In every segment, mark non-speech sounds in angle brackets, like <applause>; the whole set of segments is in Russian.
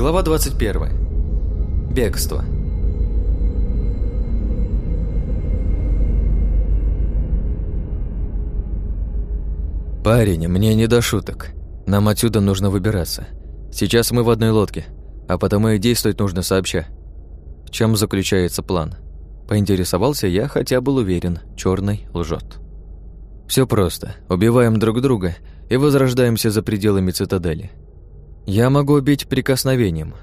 Глава 21. Бегство. «Парень, мне не до шуток. Нам отсюда нужно выбираться. Сейчас мы в одной лодке, а потому и действовать нужно сообща. В чем заключается план?» Поинтересовался я, хотя был уверен, черный лжет. Все просто. Убиваем друг друга и возрождаемся за пределами цитадели. Я могу убить прикосновением.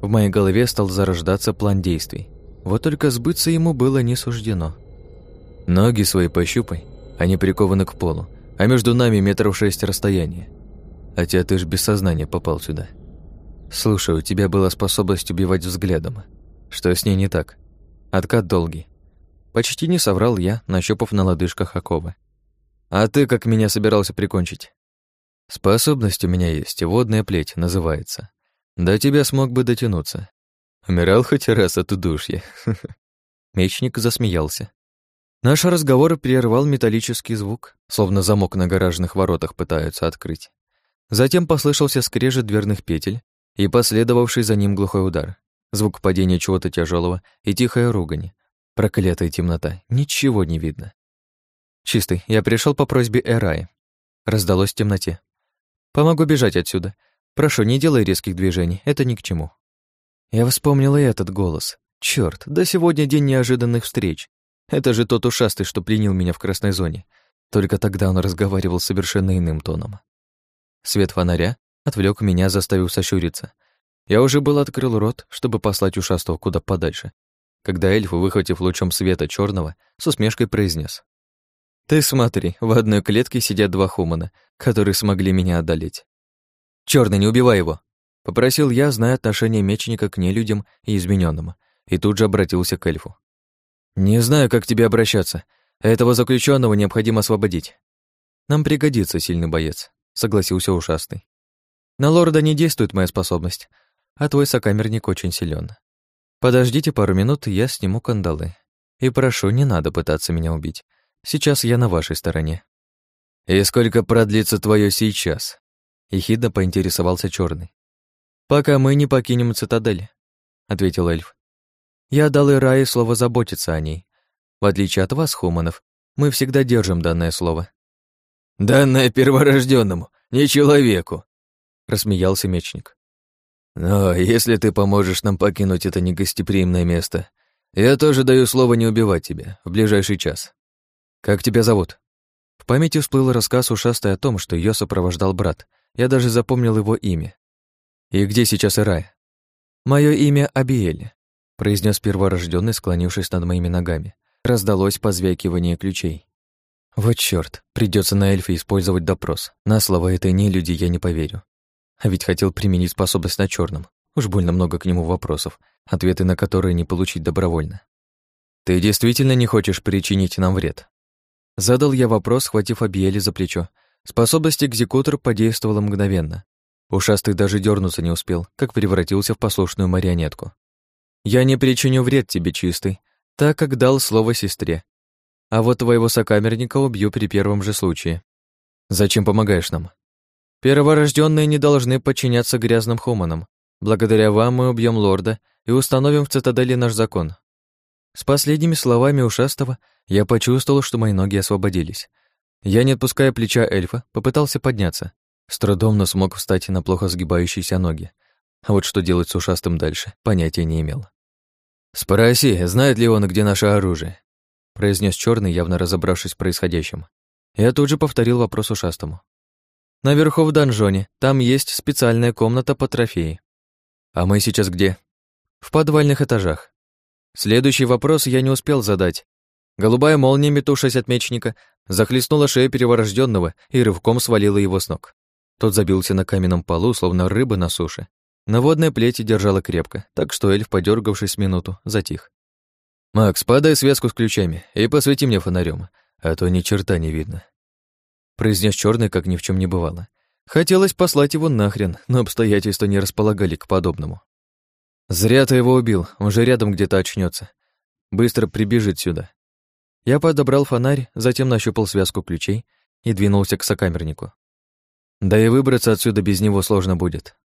В моей голове стал зарождаться план действий. Вот только сбыться ему было не суждено. Ноги свои пощупай, они прикованы к полу, а между нами метров шесть расстояния. Хотя ты ж без сознания попал сюда. Слушай, у тебя была способность убивать взглядом. Что с ней не так? Откат долгий. Почти не соврал я, нащупав на лодыжках оковы. А ты как меня собирался прикончить? Способность у меня есть, водная плеть называется. До тебя смог бы дотянуться. Умирал хоть раз от удушья. <laughs> Мечник засмеялся. Наш разговор прервал металлический звук, словно замок на гаражных воротах пытаются открыть. Затем послышался скрежет дверных петель и последовавший за ним глухой удар. Звук падения чего-то тяжелого и тихая ругань. Проклятая темнота, ничего не видно. «Чистый, я пришел по просьбе Эраи». Раздалось в темноте. Помогу бежать отсюда. Прошу, не делай резких движений, это ни к чему. Я вспомнила и этот голос. Черт, да сегодня день неожиданных встреч. Это же тот ушастый, что пленил меня в красной зоне. Только тогда он разговаривал совершенно иным тоном. Свет фонаря отвлек меня, заставив сощуриться. Я уже был открыл рот, чтобы послать ушастого куда подальше, когда эльф, выхватив лучом света черного, с усмешкой произнес: ты смотри, в одной клетке сидят два хумана, которые смогли меня одолеть. Черный, не убивай его, попросил я, зная отношение мечника к нелюдям и измененным, и тут же обратился к эльфу. Не знаю, как к тебе обращаться. Этого заключенного необходимо освободить. Нам пригодится сильный боец, согласился ушастый. На лорда не действует моя способность, а твой сокамерник очень силен. Подождите пару минут, я сниму кандалы. И прошу, не надо пытаться меня убить. Сейчас я на вашей стороне». «И сколько продлится твое сейчас?» Ехидно поинтересовался черный. «Пока мы не покинем цитадель», — ответил эльф. «Я дал Ирае слово заботиться о ней. В отличие от вас, Хуманов, мы всегда держим данное слово». «Данное перворожденному, не человеку», — рассмеялся мечник. «Но если ты поможешь нам покинуть это негостеприимное место, я тоже даю слово не убивать тебя в ближайший час». «Как тебя зовут?» В памяти всплыл рассказ ушастой о том, что ее сопровождал брат. Я даже запомнил его имя. «И где сейчас Ирая?» «Мое имя Абиэль», — произнес перворожденный, склонившись над моими ногами. Раздалось позвякивание ключей. Вот чёрт, придется на эльфе использовать допрос. На слово этой нелюди я не поверю. А ведь хотел применить способность на черном. Уж больно много к нему вопросов, ответы на которые не получить добровольно. «Ты действительно не хочешь причинить нам вред?» Задал я вопрос, схватив Абиэли за плечо. Способность экзекутор подействовала мгновенно. Ушастый даже дернуться не успел, как превратился в послушную марионетку. «Я не причиню вред тебе, чистый, так как дал слово сестре. А вот твоего сокамерника убью при первом же случае. Зачем помогаешь нам? Перворожденные не должны подчиняться грязным хуманам. Благодаря вам мы убьем лорда и установим в цитадели наш закон. С последними словами ушастого я почувствовал, что мои ноги освободились. Я, не отпуская плеча эльфа, попытался подняться. С трудом, но смог встать на плохо сгибающиеся ноги. А вот что делать с ушастым дальше, понятия не имел. «Спроси, знает ли он, где наше оружие?» произнес черный, явно разобравшись в происходящем. Я тут же повторил вопрос ушастому. «Наверху в донжоне, там есть специальная комната по трофеи». «А мы сейчас где?» «В подвальных этажах. Следующий вопрос я не успел задать. Голубая молния, метувшись от мечника, захлестнула шею переворожденного и рывком свалила его с ног. Тот забился на каменном полу, словно рыба на суше. На водной плети держала крепко, так что эльф, подергавшись минуту, затих. «Макс, подай связку с ключами и посвети мне фонарем, а то ни черта не видно», произнес черный, как ни в чем не бывало. Хотелось послать его нахрен, но обстоятельства не располагали к подобному. Зря ты его убил, он же рядом где-то очнется. Быстро прибежит сюда. Я подобрал фонарь, затем нащупал связку ключей и двинулся к сокамернику. Да и выбраться отсюда без него сложно будет.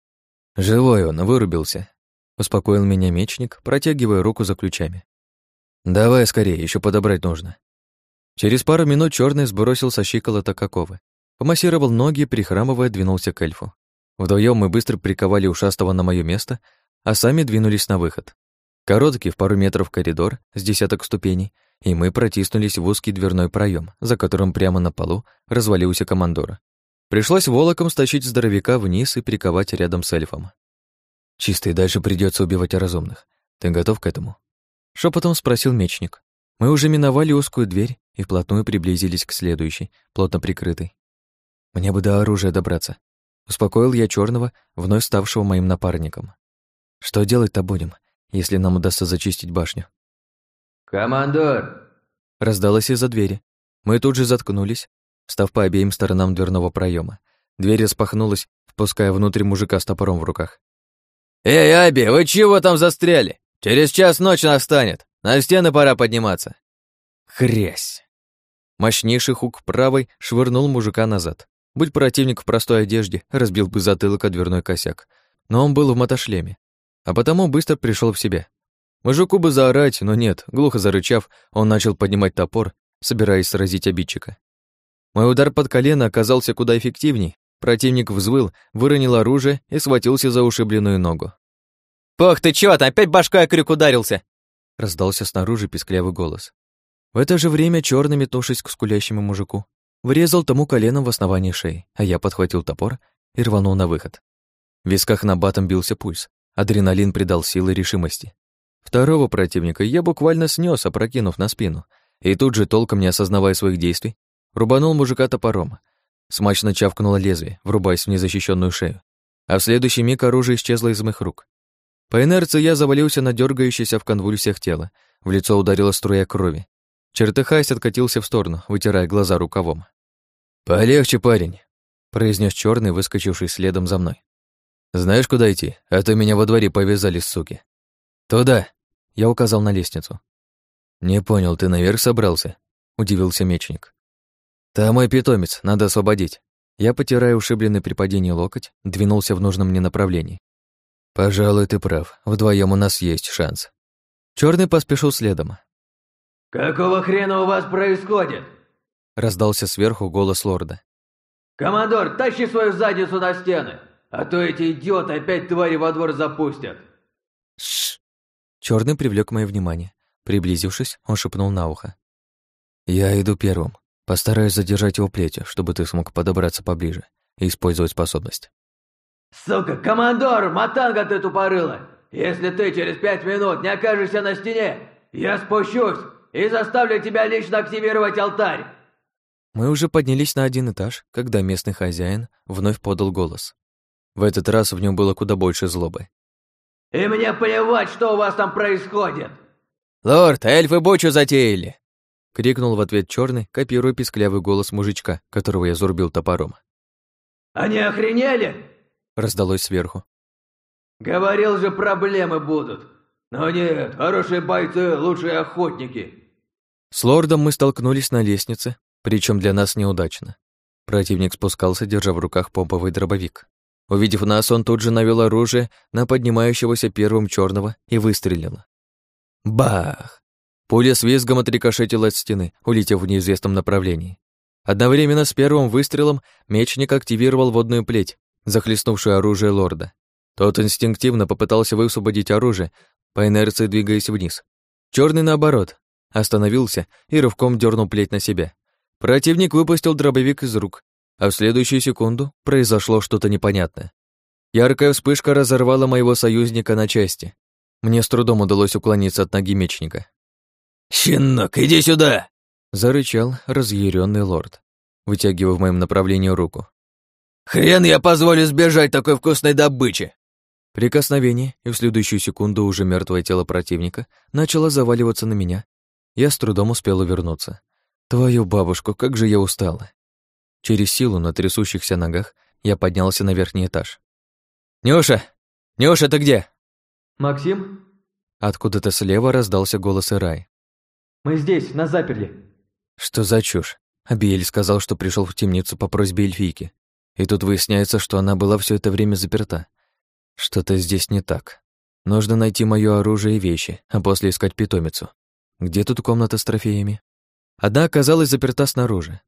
«Живой он, вырубился», — успокоил меня мечник, протягивая руку за ключами. «Давай скорее, еще подобрать нужно». Через пару минут черный сбросил со щиколоток оковы, помассировал ноги, прихрамывая, двинулся к эльфу. Вдвоем мы быстро приковали ушастого на мое место, а сами двинулись на выход. Короткий в пару метров коридор с десяток ступеней, и мы протиснулись в узкий дверной проем, за которым прямо на полу развалился командор. Пришлось волоком стащить здоровяка вниз и приковать рядом с эльфом. «Чисто дальше придется убивать разумных. Ты готов к этому?» Шепотом спросил мечник. Мы уже миновали узкую дверь и вплотную приблизились к следующей, плотно прикрытой. Мне бы до оружия добраться. Успокоил я черного, вновь ставшего моим напарником. Что делать-то будем, если нам удастся зачистить башню? «Командор!» Раздалось из-за двери. Мы тут же заткнулись, став по обеим сторонам дверного проема. Дверь распахнулась, впуская внутрь мужика с топором в руках. «Эй, Аби, вы чего там застряли? Через час ночь настанет. На стены пора подниматься». Хрясь! Мощнейший хук правой швырнул мужика назад. Будь противник в простой одежде, разбил бы затылок о дверной косяк. Но он был в мотошлеме, а потому быстро пришел в себя. Мужику бы заорать, но нет, глухо зарычав, он начал поднимать топор, собираясь сразить обидчика. Мой удар под колено оказался куда эффективней. Противник взвыл, выронил оружие и схватился за ушибленную ногу. «Пох, ты чего там, опять башкой о крюк ударился?» Раздался снаружи писклявый голос. В это же время черный метнувшись к скулящему мужику, врезал тому коленом в основании шеи, а я подхватил топор и рванул на выход. В висках на батом бился пульс, адреналин придал силы решимости. Второго противника я буквально снес, опрокинув на спину, и тут же, толком не осознавая своих действий, рубанул мужика топором. Смачно чавкнуло лезвие, врубаясь в незащищенную шею. А в следующий миг оружие исчезло из моих рук. По инерции я завалился на дергающееся в конвульсиях тело. В лицо ударила струя крови. Чертыхаясь, откатился в сторону, вытирая глаза рукавом. «Полегче, парень», — произнес черный, выскочивший следом за мной. «Знаешь, куда идти? А то меня во дворе повязали, суки». «Туда», — я указал на лестницу. «Не понял, ты наверх собрался?» — удивился мечник. «Там мой питомец, надо освободить». Я, потирая ушибленный при падении локоть, двинулся в нужном мне направлении. «Пожалуй, ты прав. Вдвоем у нас есть шанс». Черный поспешил следом. «Какого хрена у вас происходит?» Раздался сверху голос лорда. «Командор, тащи свою задницу на стены, а то эти идиоты опять твари во двор запустят!» Шш. Черный привлек мое внимание. Приблизившись, он шепнул на ухо. «Я иду первым. Постараюсь задержать его плетью, чтобы ты смог подобраться поближе и использовать способность». «Сука, командор, матанга ты тупорыла! Если ты через пять минут не окажешься на стене, я спущусь и заставлю тебя лично активировать алтарь!» Мы уже поднялись на один этаж, когда местный хозяин вновь подал голос. В этот раз в нем было куда больше злобы. «И мне плевать, что у вас там происходит!» «Лорд, эльфы бочу затеяли!» — крикнул в ответ черный, копируя писклявый голос мужичка, которого я зарубил топором. «Они охренели?» — раздалось сверху. «Говорил же, проблемы будут. Но нет, хорошие бойцы — лучшие охотники». С лордом мы столкнулись на лестнице, причем для нас неудачно. Противник спускался, держа в руках помповый дробовик. Увидев нас, он тут же навел оружие на поднимающегося первым черного и выстрелил. Бах! Пуля с визгом отрикошетила от стены, улетев в неизвестном направлении. Одновременно с первым выстрелом мечник активировал водную плеть, захлестнувшую оружие лорда. Тот инстинктивно попытался высвободить оружие, по инерции двигаясь вниз. Черный наоборот, остановился и рывком дернул плеть на себя. Противник выпустил дробовик из рук, а в следующую секунду произошло что-то непонятное. Яркая вспышка разорвала моего союзника на части. Мне с трудом удалось уклониться от ноги мечника. «Щенок, иди сюда!» — зарычал разъяренный лорд, вытягивая в моем направлении руку. «Хрен я позволю сбежать такой вкусной добыче!» Прикосновение, и в следующую секунду уже мертвое тело противника начало заваливаться на меня. Я с трудом успел увернуться. Твою бабушку, как же я устала. Через силу на трясущихся ногах я поднялся на верхний этаж. «Нюша! Нюша, ты где?» «Максим?» Откуда-то слева раздался голос Ирай. «Мы здесь, на заперли». Что за чушь? Абиэль сказал, что пришел в темницу по просьбе эльфийки. И тут выясняется, что она была все это время заперта. Что-то здесь не так. Нужно найти моё оружие и вещи, а после искать питомицу. Где тут комната с трофеями? Одна оказалась заперта снаружи.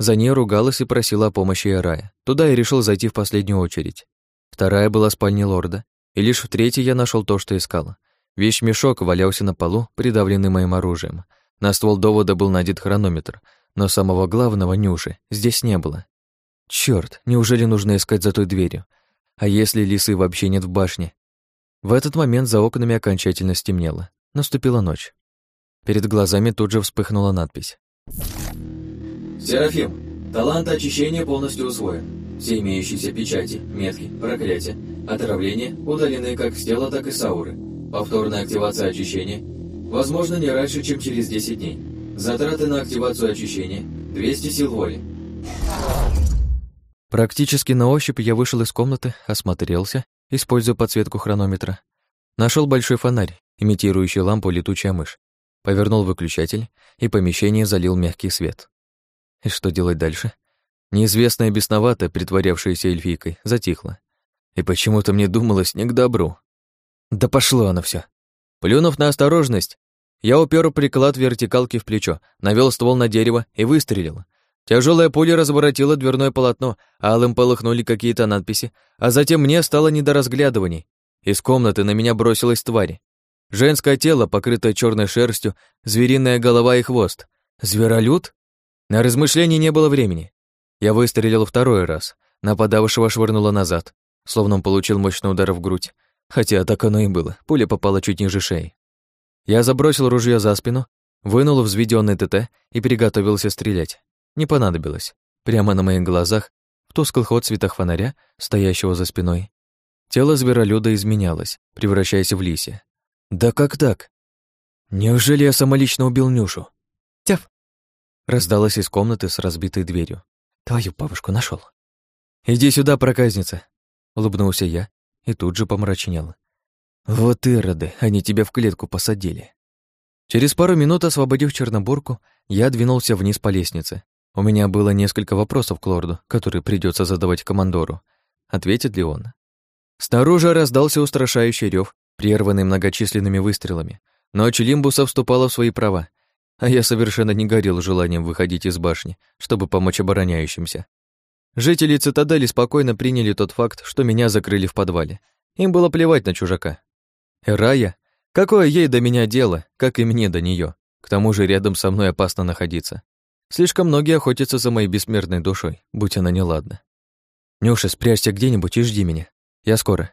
За ней ругалась и просила о помощи Ирая. Туда я решил зайти в последнюю очередь. Вторая была спальня лорда, и лишь в третьей я нашел то, что искал. Вещь-мешок валялся на полу, придавленный моим оружием. На ствол довода был надет хронометр, но самого главного, Нюши, здесь не было. Чёрт, неужели нужно искать за той дверью? А если лисы вообще нет в башне? В этот момент за окнами окончательно стемнело. Наступила ночь. Перед глазами тут же вспыхнула надпись. Серафим, талант очищения полностью усвоен. Все имеющиеся печати, метки, проклятия, отравления удалены как с тела, так и с ауры. Повторная активация очищения возможно не раньше, чем через 10 дней. Затраты на активацию очищения – 200 сил воли. Практически на ощупь я вышел из комнаты, осмотрелся, используя подсветку хронометра. Нашел большой фонарь, имитирующий лампу летучая мышь. Повернул выключатель, и помещение залил мягкий свет. И что делать дальше? Неизвестная бесноватая, притворявшаяся эльфийкой, затихла. И почему-то мне думалось не к добру. Да пошло оно все. Плюнув на осторожность, я упер приклад вертикалки в плечо, навел ствол на дерево и выстрелил. Тяжелая пуля разворотила дверное полотно, алым полыхнули какие-то надписи, а затем мне стало не до разглядываний. Из комнаты на меня бросилась тварь. Женское тело, покрытое черной шерстью, звериная голова и хвост. Зверолюд? На размышления не было времени. Я выстрелил второй раз. Нападавшего швырнуло назад, словно он получил мощный удар в грудь. Хотя так оно и было. Пуля попала чуть ниже шеи. Я забросил ружье за спину, вынул взведённый ТТ и приготовился стрелять. Не понадобилось. Прямо на моих глазах, в тусклых отцветах фонаря, стоящего за спиной, тело зверолюда изменялось, превращаясь в лисе. Да как так? Неужели я самолично убил Нюшу? Раздалось из комнаты с разбитой дверью. Твою бабушку нашел. Иди сюда, проказница! Улыбнулся я и тут же помрачнел. Вот ироды, они тебя в клетку посадили. Через пару минут, освободив Чернобурку, я двинулся вниз по лестнице. У меня было несколько вопросов к лорду, которые придется задавать командору. Ответит ли он? Снаружи раздался устрашающий рев, прерванный многочисленными выстрелами. Ночь Лимбуса вступала в свои права, а я совершенно не горел желанием выходить из башни, чтобы помочь обороняющимся. Жители цитадели спокойно приняли тот факт, что меня закрыли в подвале. Им было плевать на чужака. Рая? Какое ей до меня дело, как и мне до нее? К тому же рядом со мной опасно находиться. Слишком многие охотятся за моей бессмертной душой, будь она неладна. «Нюша, спрячься где-нибудь и жди меня. Я скоро».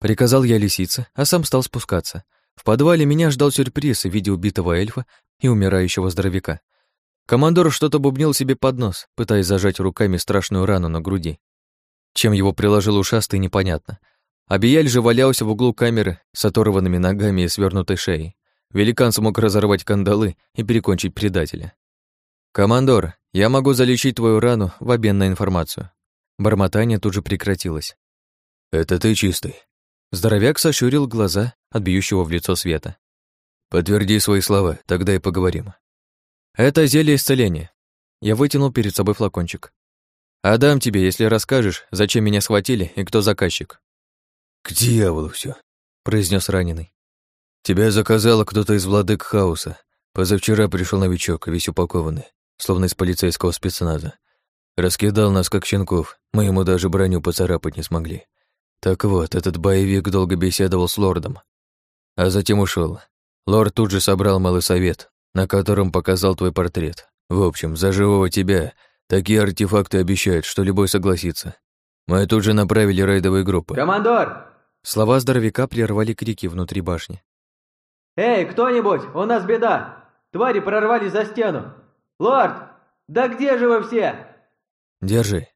Приказал я лисице, а сам стал спускаться. В подвале меня ждал сюрприз в виде убитого эльфа и умирающего здоровяка. Командор что-то бубнил себе под нос, пытаясь зажать руками страшную рану на груди. Чем его приложил ушастый, непонятно. Абияль же валялся в углу камеры с оторванными ногами и свернутой шеей. Великан смог разорвать кандалы и перекончить предателя. «Командор, я могу залечить твою рану в обмен на информацию». Бормотание тут же прекратилось. «Это ты чистый», Здоровяк сощурил глаза от бьющего в лицо света. «Подтверди свои слова, тогда и поговорим». «Это зелье исцеления». Я вытянул перед собой флакончик. «Отдам тебе, если расскажешь, зачем меня схватили и кто заказчик». «К дьяволу все, произнес раненый. «Тебя заказала кто-то из владык хаоса. Позавчера пришел новичок, весь упакованный, словно из полицейского спецназа. Раскидал нас, как щенков, мы ему даже броню поцарапать не смогли. Так вот, этот боевик долго беседовал с лордом, а затем ушел. Лорд тут же собрал малый совет, на котором показал твой портрет. В общем, за живого тебя такие артефакты обещают, что любой согласится. Мы тут же направили рейдовые группы. «Командор!» Слова здоровяка прервали крики внутри башни. «Эй, кто-нибудь, у нас беда! Твари прорвались за стену! Лорд, да где же вы все?» «Держи».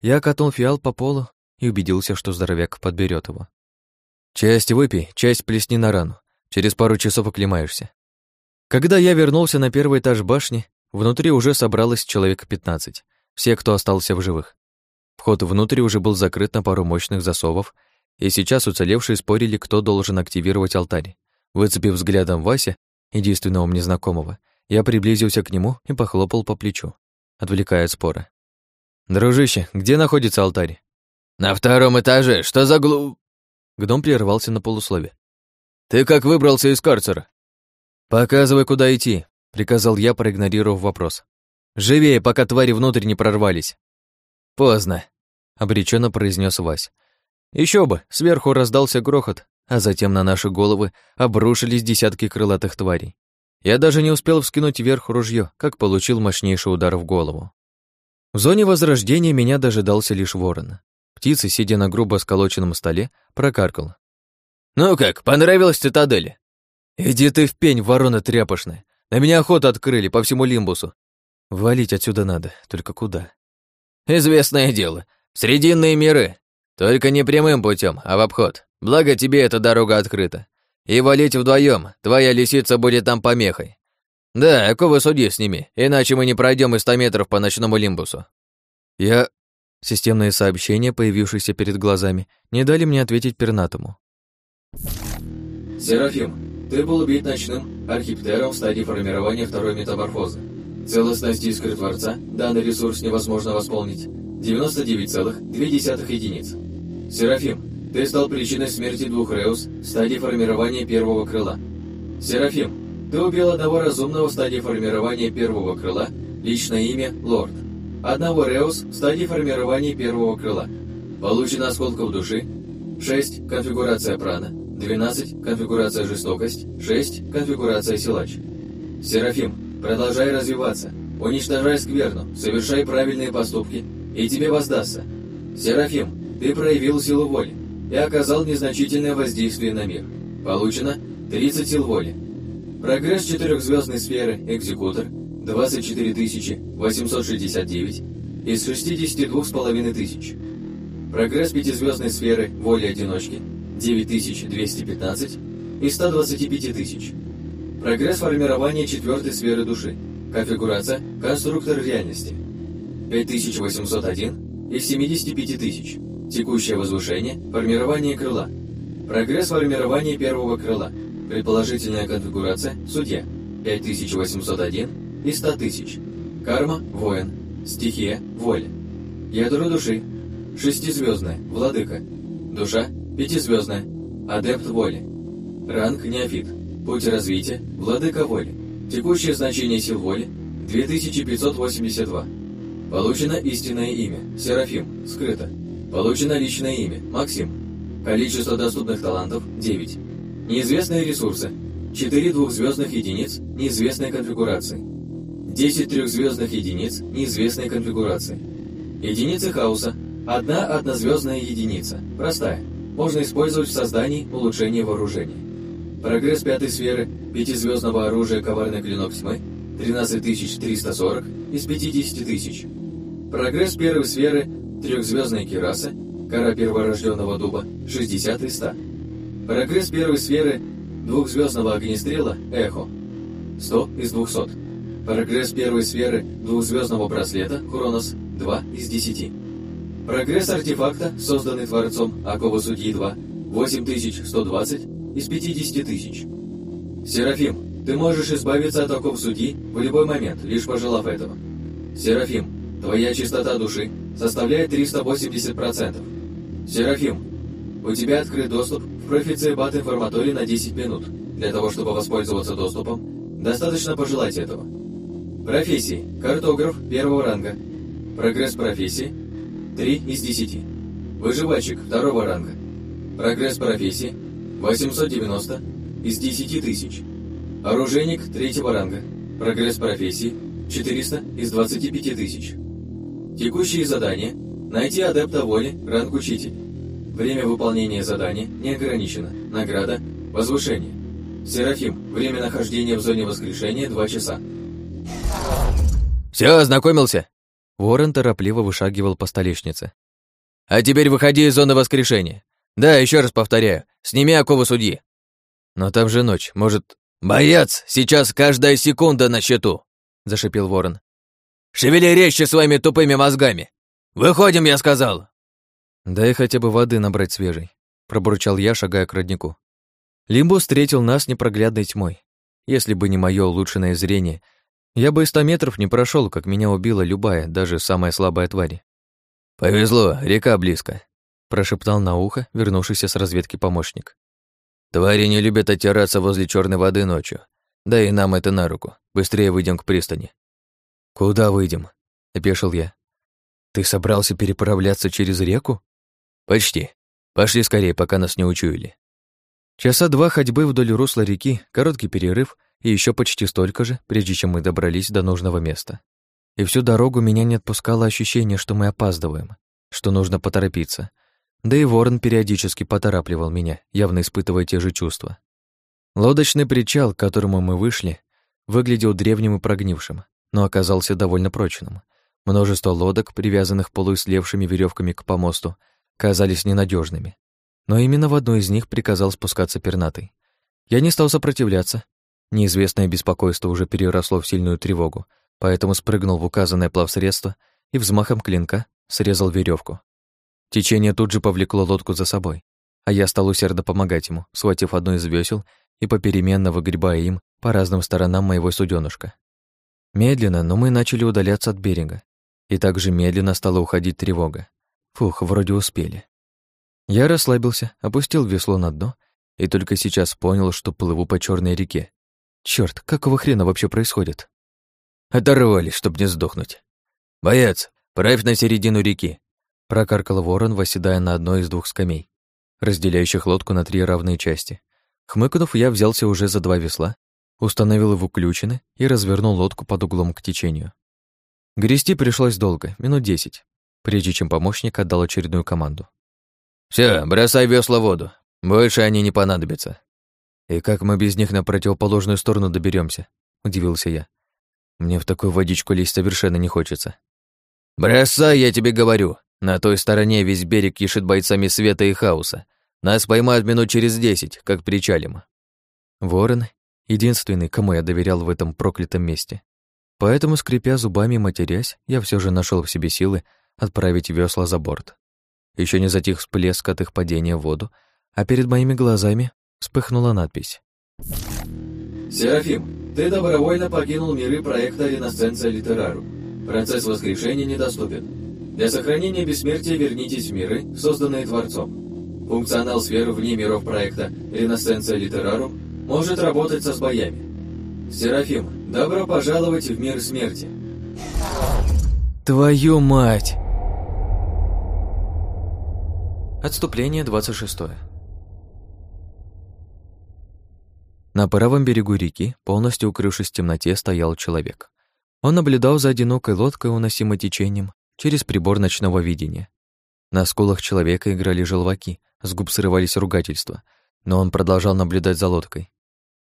Я катнул фиал по полу и убедился, что здоровяк подберет его. «Часть выпей, часть плесни на рану. Через пару часов оклемаешься». Когда я вернулся на первый этаж башни, внутри уже собралось человек 15, все, кто остался в живых. Вход внутрь уже был закрыт на пару мощных засовов, и сейчас уцелевшие спорили, кто должен активировать алтарь. Выцепив взглядом Вася, единственного мне знакомого, я приблизился к нему и похлопал по плечу, отвлекая от спора. «Дружище, где находится алтарь?» «На втором этаже, что за глу...» Гном прервался на полуслове. «Ты как выбрался из карцера?» «Показывай, куда идти», — приказал я, проигнорировав вопрос. «Живее, пока твари внутрь не прорвались». «Поздно», — обреченно произнес Вась. Еще бы, сверху раздался грохот, а затем на наши головы обрушились десятки крылатых тварей. Я даже не успел вскинуть вверх ружье, как получил мощнейший удар в голову. В зоне возрождения меня дожидался лишь ворон. Птица, сидя на грубо сколоченном столе, прокаркала. «Ну как, понравилась цитадели?» «Иди ты в пень, ворона тряпошная. На меня охоту открыли по всему Лимбусу. Валить отсюда надо, только куда?» «Известное дело. Срединные миры. Только не прямым путем, а в обход. Благо тебе эта дорога открыта. И валить вдвоем, твоя лисица будет там помехой. Да, оковы суди с ними, иначе мы не пройдем и ста метров по ночному лимбусу. Я... Системные сообщения, появившиеся перед глазами, не дали мне ответить пернатому. Серафим, ты был убит ночным архиптером в стадии формирования второй метаморфозы. Целостность искры Творца данный ресурс невозможно восполнить. 99,2 единиц. Серафим, ты стал причиной смерти двух Реус в стадии формирования первого крыла. Серафим, ты убил одного разумного в стадии формирования первого крыла, личное имя – Лорд. Одного Реус в стадии формирования первого крыла. Получено осколков души 6 – конфигурация прана, 12 – конфигурация жестокость, 6 – конфигурация силач. Серафим, продолжай развиваться, уничтожай скверну, совершай правильные поступки, и тебе воздастся. Серафим, ты проявил силу воли и оказал незначительное воздействие на мир. Получено 30 сил воли. Прогресс четырехзвездной сферы «Экзекутор» 24 869 из 62,5 тысяч. Прогресс пятизвездной сферы «Воли одиночки» 9215 из 125 тысяч. Прогресс формирования четвертой сферы души. Конфигурация «Конструктор реальности» 5801 из 75 тысяч. Текущее возвышение – формирование крыла. Прогресс формирования первого крыла. Предположительная конфигурация – судья. 5801 и 100 тысяч. Карма – воин. Стихия – воля. Ядро души – шестизвездная, владыка. Душа – пятизвездная, адепт воли. Ранг – неофит. Путь развития – владыка воли. Текущее значение сил воли – 2582. Получено истинное имя – Серафим, скрыто. Получено личное имя – Максим. Количество доступных талантов – 9. Неизвестные ресурсы – 4 двухзвездных единиц неизвестной конфигурации. 10 трехзвездных единиц неизвестной конфигурации. Единицы хаоса – одна однозвездная единица, простая, можно использовать в создании улучшения вооружения. Прогресс пятой сферы. Пятизвездного оружия «Коварный клинок тьмы» 13340 из 50 тысяч. Прогресс первой сферы. Трехзвездная кераса, кора перворожденного дуба, 60 из 100. Прогресс первой сферы. Двухзвездного огнестрела. Эхо, 100 из 200. Прогресс первой сферы двухзвездного браслета Хронос, 2 из 10. Прогресс артефакта, созданный Творцом Акова Судьи 2, 8120 из 50 тысяч. Серафим, ты можешь избавиться от оков судьи в любой момент, лишь пожелав этого. Серафим, твоя чистота души составляет 380%. Серафим, у тебя открыт доступ в профицебат информаторий на 10 минут. Для того, чтобы воспользоваться доступом, достаточно пожелать этого. Профессии. Картограф первого ранга. Прогресс профессии 3 из 10. Выживальщик второго ранга. Прогресс профессии 890 из 10 тысяч. Оружейник третьего ранга. Прогресс профессии 400 из 25 тысяч. Текущие задания. Найти адепта воли, ранг учитель. Время выполнения задания не ограничено. Награда – возвышение. Серафим. Время нахождения в зоне воскрешения – 2 часа. Все, ознакомился? Ворон торопливо вышагивал по столешнице. А теперь выходи из зоны воскрешения. Да, еще раз повторяю, сними оковы судьи. Но там же ночь, может... Боец, сейчас каждая секунда на счету, зашипел ворон. Шевели резче своими тупыми мозгами! Выходим, я сказал!» «Дай хотя бы воды набрать свежей», — пробурчал я, шагая к роднику. Лимбо встретил нас непроглядной тьмой. Если бы не мое улучшенное зрение, я бы и ста метров не прошел, как меня убила любая, даже самая слабая тварь. «Повезло, река близко». прошептал на ухо вернувшийся с разведки помощник. «Твари не любят оттираться возле черной воды ночью. Да и нам это на руку. Быстрее выйдем к пристани». «Куда выйдем?» — опешил я. «Ты собрался переправляться через реку?» «Почти. Пошли скорее, пока нас не учуяли». Часа два ходьбы вдоль русла реки, короткий перерыв и еще почти столько же, прежде чем мы добрались до нужного места. И всю дорогу меня не отпускало ощущение, что мы опаздываем, что нужно поторопиться. Да и ворон периодически поторапливал меня, явно испытывая те же чувства. Лодочный причал, к которому мы вышли, выглядел древним и прогнившим, но оказался довольно прочным. Множество лодок, привязанных полуислевшими веревками к помосту, казались ненадежными. Но именно в одной из них приказал спускаться пернатый. Я не стал сопротивляться. Неизвестное беспокойство уже переросло в сильную тревогу, поэтому спрыгнул в указанное плавсредство и взмахом клинка срезал веревку. Течение тут же повлекло лодку за собой, а я стал усердно помогать ему, схватив одно из весел и попеременно выгребая им по разным сторонам моего суденышка. Медленно, но мы начали удаляться от берега, и также медленно стала уходить тревога. Фух, вроде успели. Я расслабился, опустил весло на дно и только сейчас понял, что плыву по черной реке. Черт, какого хрена вообще происходит? Оторвались, чтоб не сдохнуть. «Боец, правь на середину реки!» Прокаркал ворон, восседая на одной из двух скамей, разделяющих лодку на три равные части. Хмыкнув, я взялся уже за два весла, установил его ключины и развернул лодку под углом к течению. Грести пришлось долго, минут десять, прежде чем помощник отдал очередную команду. Все, бросай весла в воду, больше они не понадобятся». «И как мы без них на противоположную сторону доберемся? удивился я. «Мне в такую водичку лезть совершенно не хочется». «Бросай, я тебе говорю. На той стороне весь берег кишит бойцами света и хаоса. Нас поймают минут через десять, как причалим». Ворон — единственный, кому я доверял в этом проклятом месте. Поэтому, скрипя зубами и матерясь, я все же нашел в себе силы отправить весла за борт. Еще не затих всплеск от их падения в воду, а перед моими глазами вспыхнула надпись. «Серафим, ты добровольно покинул миры проекта «Ренессенция Литерару». Процесс воскрешения недоступен. Для сохранения бессмертия вернитесь в миры, созданные Творцом. Функционал сфер вне миров проекта «Ренессенция Литерару» может работать со сбоями. Серафим, добро пожаловать в мир смерти. Твою мать! Отступление 26. На правом берегу реки, полностью укрывшись в темноте, стоял человек. Он наблюдал за одинокой лодкой, уносимой течением, через прибор ночного видения. На скулах человека играли желваки, с губ срывались ругательства, но он продолжал наблюдать за лодкой.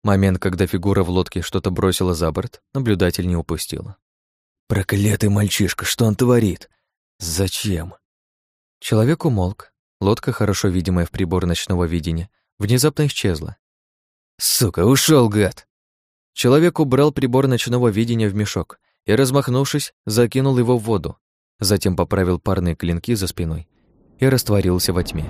Момент, когда фигура в лодке что-то бросила за борт, наблюдатель не упустил. «Проклятый мальчишка, что он творит? Зачем?» Человек умолк. Лодка, хорошо видимая в прибор ночного видения, внезапно исчезла. «Сука, ушел гад!» Человек убрал прибор ночного видения в мешок и, размахнувшись, закинул его в воду, затем поправил парные клинки за спиной и растворился во тьме.